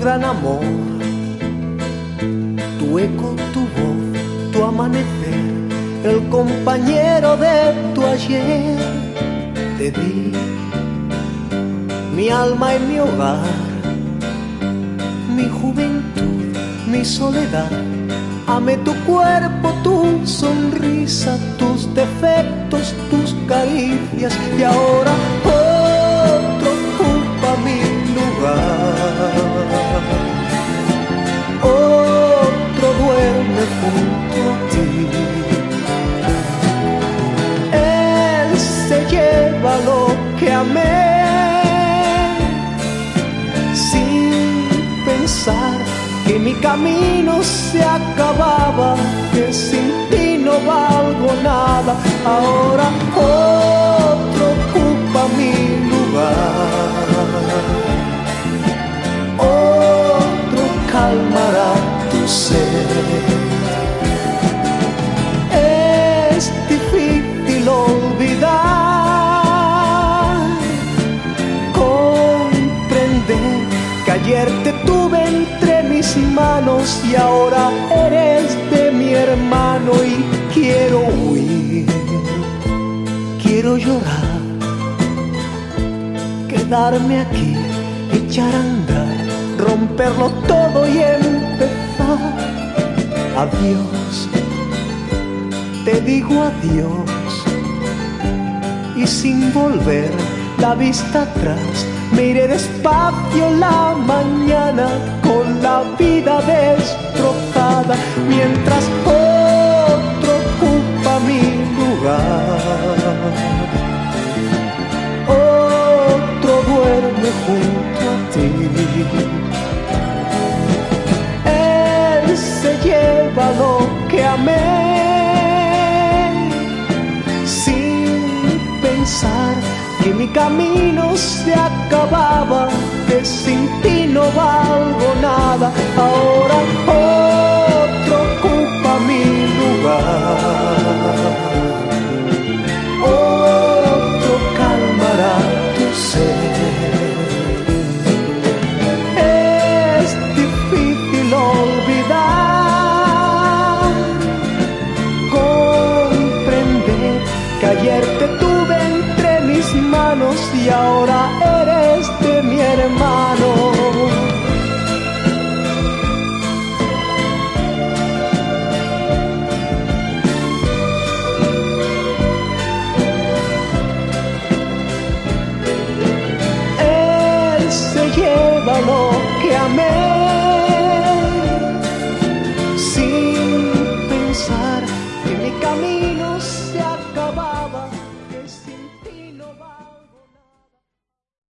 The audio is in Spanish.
gran amor. Tu eco, tu voz, tu amanecer, el compañero de tu ayer. Te di mi alma y mi hogar, mi juventud, mi soledad. Amé tu cuerpo, tu sonrisa, tus defectos, tus caricias y ahora sin pensar que mi camino se acababa, que sin ti no valgo nada. Ahora otro ocupa mi lugar. Otro calmará tu sed. Llorar, quedarme aquí, echar a andar, romperlo todo y empezar. Adiós, te digo adiós y sin volver la vista atrás. Miré despacio la mañana con la vida destrozada sin pensar que mi camino se acababa, que sin ti no valgo nada. Ahora y ahora eres de mi hermano. Él se lleva lo que amé sin pensar que mi camino